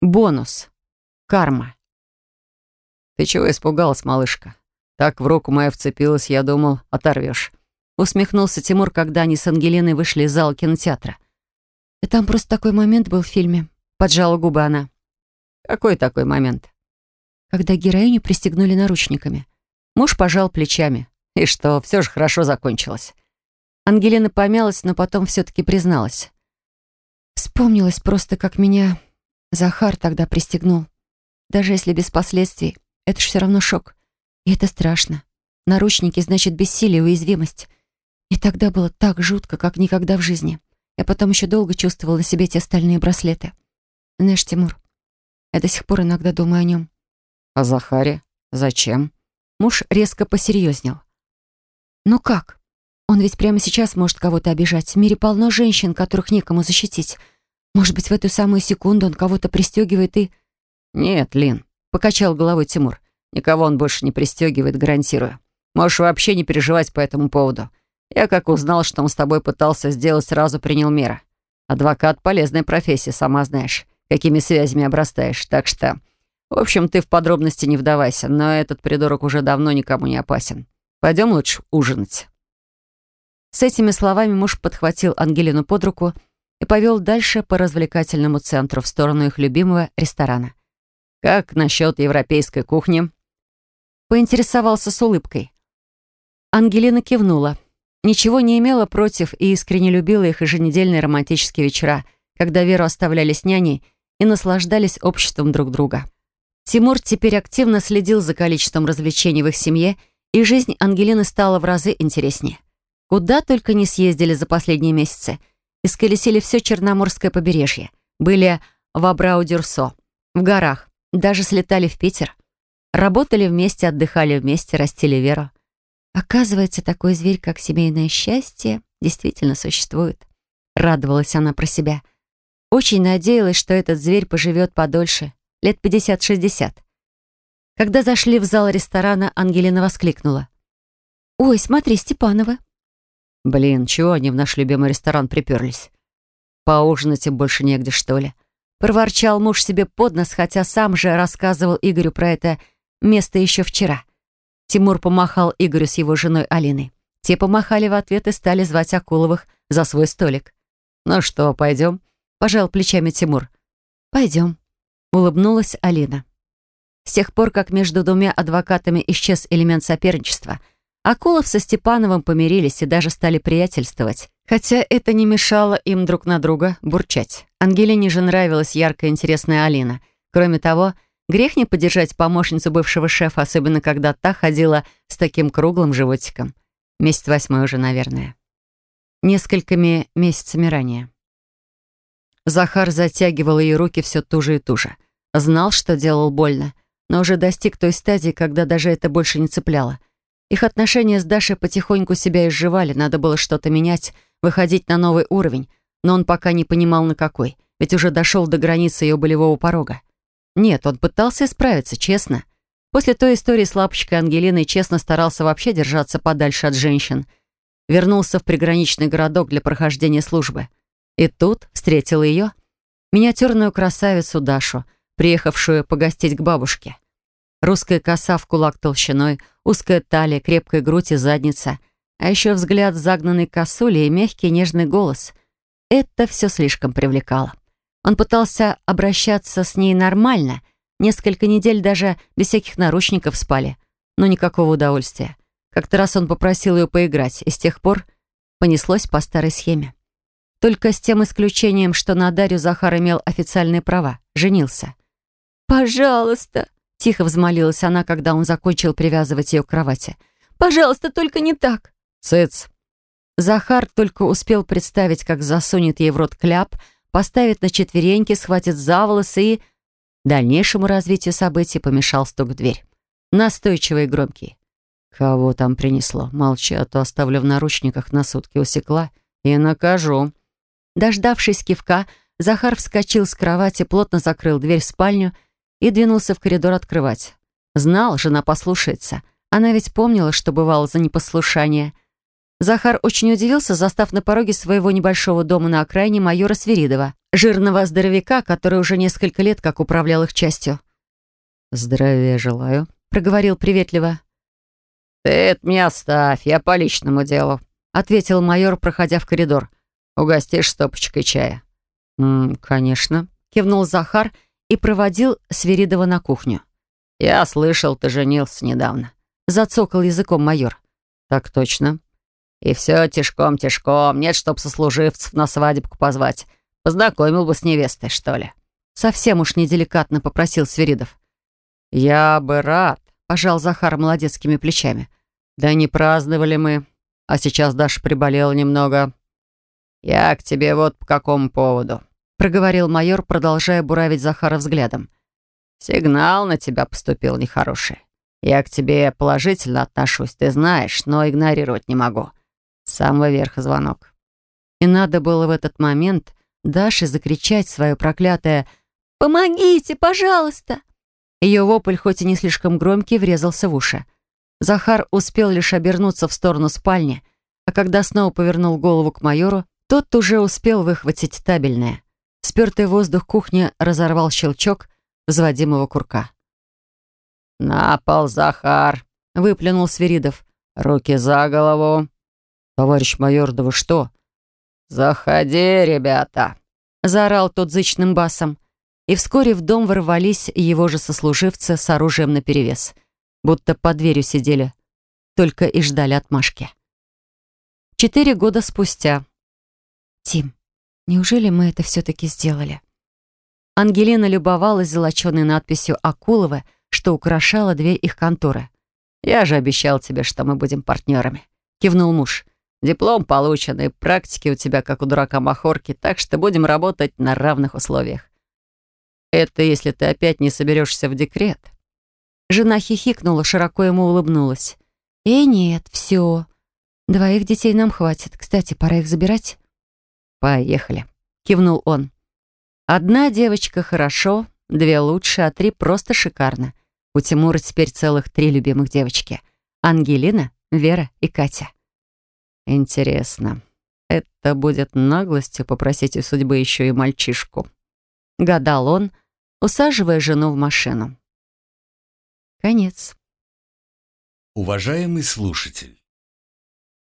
Бонус. Карма. «Ты чего испугалась, малышка? Так в руку моя вцепилась, я думал, оторвешь». Усмехнулся Тимур, когда они с Ангелиной вышли из зала кинотеатра. «И там просто такой момент был в фильме», — поджала губы она. «Какой такой момент?» Когда героиню пристегнули наручниками. Муж пожал плечами. «И что, все же хорошо закончилось?» Ангелина помялась, но потом все-таки призналась. Вспомнилось просто, как меня Захар тогда пристегнул. Даже если без последствий, это ж все равно шок. И это страшно. Наручники значит бессилие, уязвимость. И тогда было так жутко, как никогда в жизни. Я потом еще долго чувствовала на себе те стальные браслеты. Знаешь, Тимур, я до сих пор иногда думаю о нем. О Захаре? Зачем? Муж резко посерьезнел. Ну как? Он ведь прямо сейчас может кого-то обижать. В мире полно женщин, которых некому защитить. Может быть, в эту самую секунду он кого-то пристегивает и... «Нет, Лин», — покачал головой Тимур. «Никого он больше не пристегивает, гарантирую. Можешь вообще не переживать по этому поводу. Я как узнал, что он с тобой пытался сделать, сразу принял меры. Адвокат — полезная профессия, сама знаешь, какими связями обрастаешь. Так что, в общем, ты в подробности не вдавайся, но этот придурок уже давно никому не опасен. Пойдем лучше ужинать». С этими словами муж подхватил Ангелину под руку и повел дальше по развлекательному центру в сторону их любимого ресторана. «Как насчет европейской кухни?» Поинтересовался с улыбкой. Ангелина кивнула. Ничего не имела против и искренне любила их еженедельные романтические вечера, когда Веру оставляли с няней и наслаждались обществом друг друга. Тимур теперь активно следил за количеством развлечений в их семье, и жизнь Ангелины стала в разы интереснее. Куда только не съездили за последние месяцы. Исколесили все Черноморское побережье. Были в Абрау-Дюрсо, в горах, даже слетали в Питер. Работали вместе, отдыхали вместе, растили Веру. Оказывается, такой зверь, как семейное счастье, действительно существует. Радовалась она про себя. Очень надеялась, что этот зверь поживет подольше, лет 50-60. Когда зашли в зал ресторана, Ангелина воскликнула. «Ой, смотри, Степанова!» «Блин, чего они в наш любимый ресторан приперлись? Поужинать им больше негде, что ли?» Проворчал муж себе под нос, хотя сам же рассказывал Игорю про это место еще вчера. Тимур помахал Игорю с его женой Алиной. Те помахали в ответ и стали звать Акуловых за свой столик. «Ну что, пойдем?» — пожал плечами Тимур. «Пойдем», — улыбнулась Алина. С тех пор, как между двумя адвокатами исчез элемент соперничества, Акулов со Степановым помирились и даже стали приятельствовать. Хотя это не мешало им друг на друга бурчать. Ангелине же нравилась яркая интересная Алина. Кроме того, грех не поддержать помощницу бывшего шефа, особенно когда та ходила с таким круглым животиком. Месяц восьмой уже, наверное. Несколькими месяцами ранее. Захар затягивал ее руки все туже и туже. Знал, что делал больно, но уже достиг той стадии, когда даже это больше не цепляло. Их отношения с Дашей потихоньку себя изживали, надо было что-то менять, выходить на новый уровень, но он пока не понимал, на какой, ведь уже дошел до границы ее болевого порога. Нет, он пытался исправиться, честно. После той истории с лапочкой Ангелиной честно старался вообще держаться подальше от женщин. Вернулся в приграничный городок для прохождения службы. И тут встретил ее, миниатюрную красавицу Дашу, приехавшую погостить к бабушке. Русская коса в кулак толщиной, узкая талия, крепкая грудь и задница, а еще взгляд загнанной косули и мягкий нежный голос. Это все слишком привлекало. Он пытался обращаться с ней нормально, несколько недель даже без всяких наручников спали, но никакого удовольствия. Как-то раз он попросил ее поиграть, и с тех пор понеслось по старой схеме. Только с тем исключением, что на Дарью Захар имел официальные права, женился. «Пожалуйста», — тихо взмолилась она, когда он закончил привязывать ее к кровати. «Пожалуйста, только не так». «Цыц!» Захар только успел представить, как засунет ей в рот кляп, поставит на четвереньки, схватит за волосы и... Дальнейшему развитию событий помешал стук в дверь. Настойчивый и громкий. «Кого там принесло? Молчи, а то оставлю в наручниках на сутки усекла и накажу». Дождавшись кивка, Захар вскочил с кровати, плотно закрыл дверь в спальню и двинулся в коридор открывать. Знал, жена послушается. Она ведь помнила, что бывало за непослушание — Захар очень удивился, застав на пороге своего небольшого дома на окраине майора Свиридова. жирного здоровяка, который уже несколько лет как управлял их частью. «Здравия желаю», — проговорил приветливо. «Ты это мне оставь, я по личному делу», — ответил майор, проходя в коридор. «Угостишь стопочкой чая?» «М -м, «Конечно», — кивнул Захар и проводил Свиридова на кухню. «Я слышал, ты женился недавно», — зацокал языком майор. «Так точно». «И все тишком-тишком, нет, чтоб сослуживцев на свадебку позвать. Познакомил бы с невестой, что ли?» Совсем уж неделикатно попросил Свиридов. «Я бы рад», — пожал Захар молодецкими плечами. «Да не праздновали мы, а сейчас Даша приболела немного. Я к тебе вот по какому поводу», — проговорил майор, продолжая буравить Захара взглядом. «Сигнал на тебя поступил нехороший. Я к тебе положительно отношусь, ты знаешь, но игнорировать не могу. С самого верха звонок». И надо было в этот момент Даше закричать свое проклятое «Помогите, пожалуйста!» Ее вопль, хоть и не слишком громкий, врезался в уши. Захар успел лишь обернуться в сторону спальни, а когда снова повернул голову к майору, тот уже успел выхватить табельное. Спертый воздух кухни разорвал щелчок взводимого курка. «На пол, Захар!» — выплюнул Свиридов. «Руки за голову!» «Товарищ майор, да вы что?» «Заходи, ребята!» — заорал тот зычным басом и вскоре в дом ворвались его же сослуживцы с оружием наперевес, будто под дверью сидели, только и ждали отмашки. Четыре года спустя. «Тим, неужели мы это все-таки сделали?» Ангелина любовалась золоченой надписью «Акулова», что украшала дверь их конторы. «Я же обещал тебе, что мы будем партнерами», — кивнул муж. «Диплом получен, и практики у тебя, как у дурака Махорки, так что будем работать на равных условиях. Это если ты опять не соберешься в декрет. Жена хихикнула, широко ему улыбнулась. «Э, нет, все. Двоих детей нам хватит. Кстати, пора их забирать». «Поехали», — кивнул он. «Одна девочка хорошо, две лучше, а три просто шикарно. У Тимура теперь целых три любимых девочки. Ангелина, Вера и Катя». «Интересно, это будет наглостью попросить у судьбы еще и мальчишку?» — гадал он, усаживая жену в машину. Конец. Уважаемый слушатель,